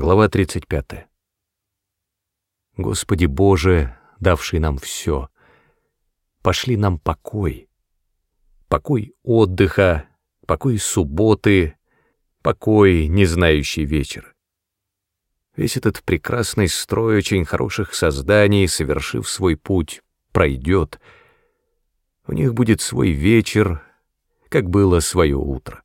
Глава 35. Господи Боже, давший нам все, пошли нам покой. Покой отдыха, покой субботы, покой, не знающий вечер. Весь этот прекрасный строй очень хороших созданий, совершив свой путь, пройдет. У них будет свой вечер, как было свое утро.